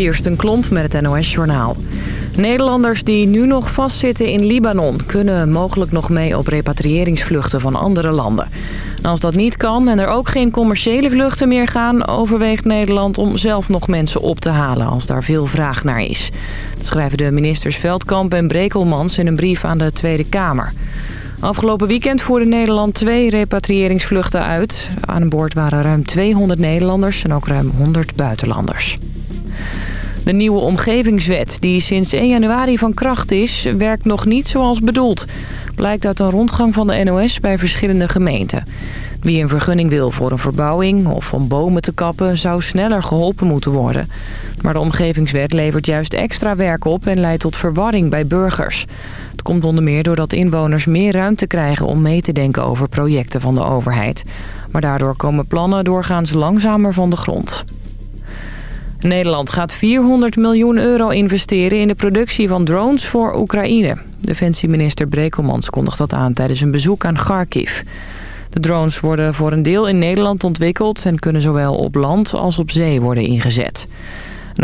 Kirsten Klomp met het NOS-journaal. Nederlanders die nu nog vastzitten in Libanon... kunnen mogelijk nog mee op repatriëringsvluchten van andere landen. als dat niet kan en er ook geen commerciële vluchten meer gaan... overweegt Nederland om zelf nog mensen op te halen als daar veel vraag naar is. Dat schrijven de ministers Veldkamp en Brekelmans in een brief aan de Tweede Kamer. Afgelopen weekend voerde Nederland twee repatriëringsvluchten uit. Aan boord waren ruim 200 Nederlanders en ook ruim 100 buitenlanders. De nieuwe omgevingswet, die sinds 1 januari van kracht is, werkt nog niet zoals bedoeld. Blijkt uit een rondgang van de NOS bij verschillende gemeenten. Wie een vergunning wil voor een verbouwing of om bomen te kappen... zou sneller geholpen moeten worden. Maar de omgevingswet levert juist extra werk op... en leidt tot verwarring bij burgers. Het komt onder meer doordat inwoners meer ruimte krijgen... om mee te denken over projecten van de overheid. Maar daardoor komen plannen doorgaans langzamer van de grond. Nederland gaat 400 miljoen euro investeren in de productie van drones voor Oekraïne. Defensieminister Brekelmans kondigt dat aan tijdens een bezoek aan Kharkiv. De drones worden voor een deel in Nederland ontwikkeld... en kunnen zowel op land als op zee worden ingezet.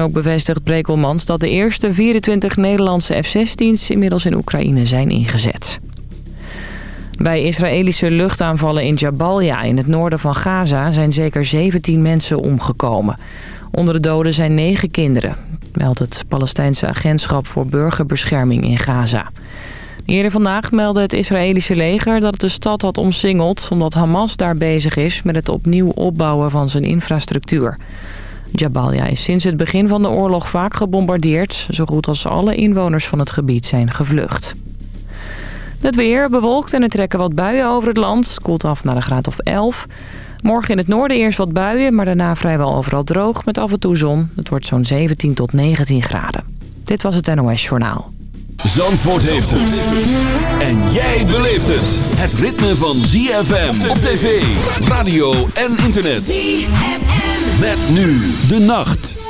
Ook bevestigt Brekelmans dat de eerste 24 Nederlandse F-16's... inmiddels in Oekraïne zijn ingezet. Bij Israëlische luchtaanvallen in Jabalia in het noorden van Gaza... zijn zeker 17 mensen omgekomen. Onder de doden zijn negen kinderen, meldt het Palestijnse agentschap voor burgerbescherming in Gaza. Eerder vandaag meldde het Israëlische leger dat het de stad had omsingeld... omdat Hamas daar bezig is met het opnieuw opbouwen van zijn infrastructuur. Jabalia is sinds het begin van de oorlog vaak gebombardeerd. Zo goed als alle inwoners van het gebied zijn gevlucht. Het weer bewolkt en er trekken wat buien over het land. koelt af naar een graad of 11. Morgen in het noorden eerst wat buien, maar daarna vrijwel overal droog met af en toe zon. Het wordt zo'n 17 tot 19 graden. Dit was het NOS Journaal. Zandvoort heeft het. En jij beleeft het. Het ritme van ZFM op tv, radio en internet. ZFM. Met nu de nacht.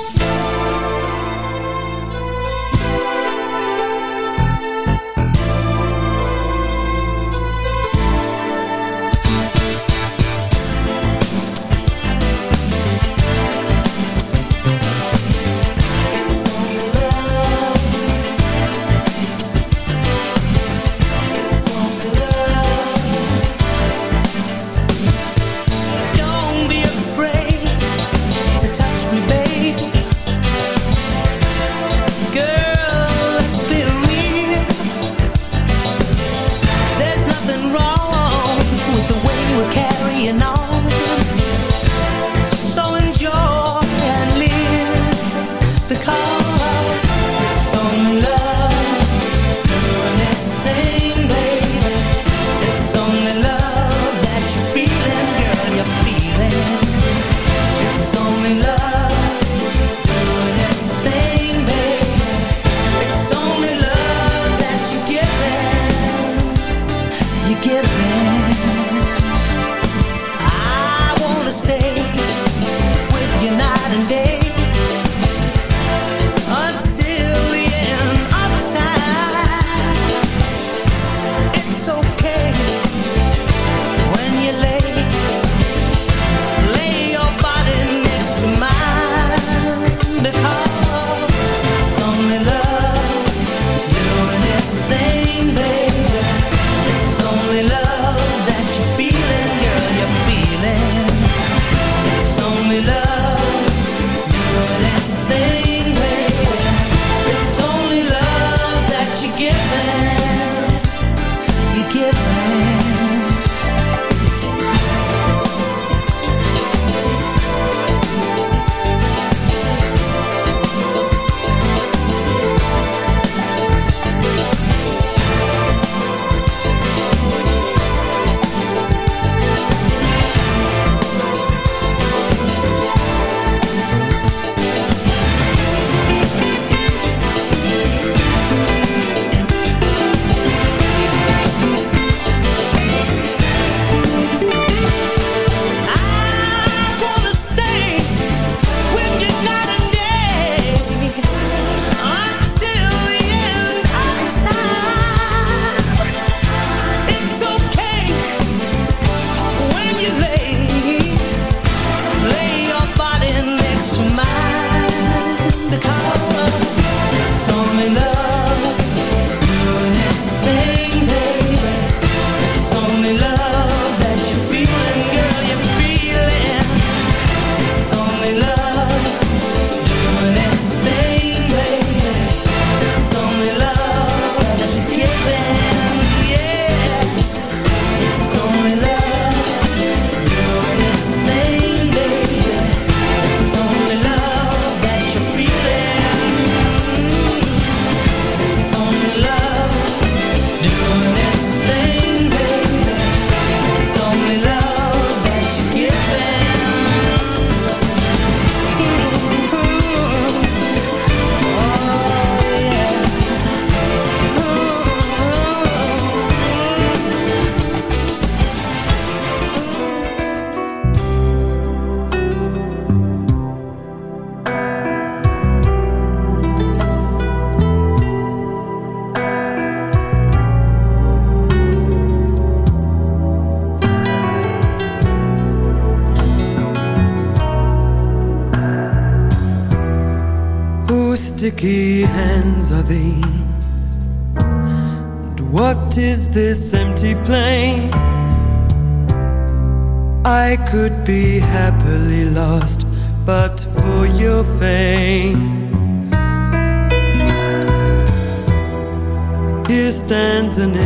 destiny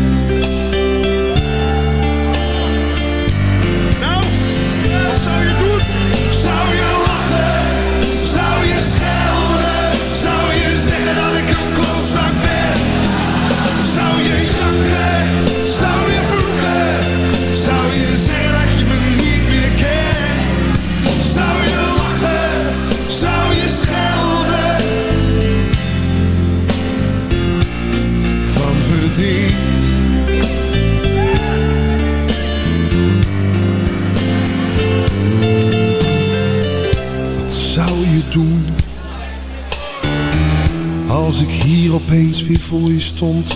Zou je vroegen, zou je zeggen dat je me niet meer kent? zou je lachen zou je schelden van verdienet! Wat zou je doen als ik hier opeens weer voor je stond?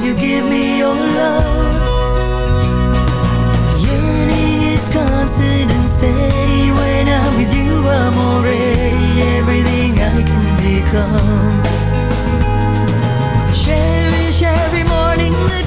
Cause you give me your love. Yearning is constant and steady. When I'm with you I'm already everything I can become. I Cherish every morning that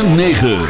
106.9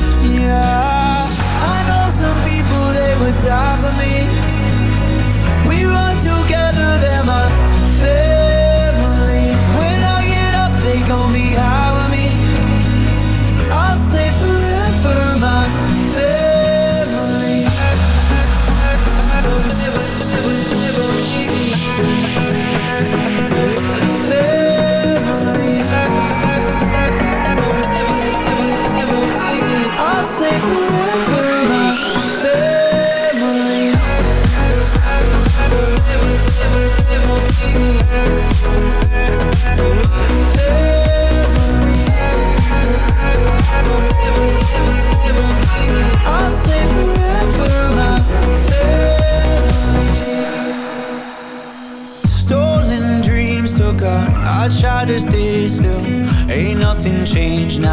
die for me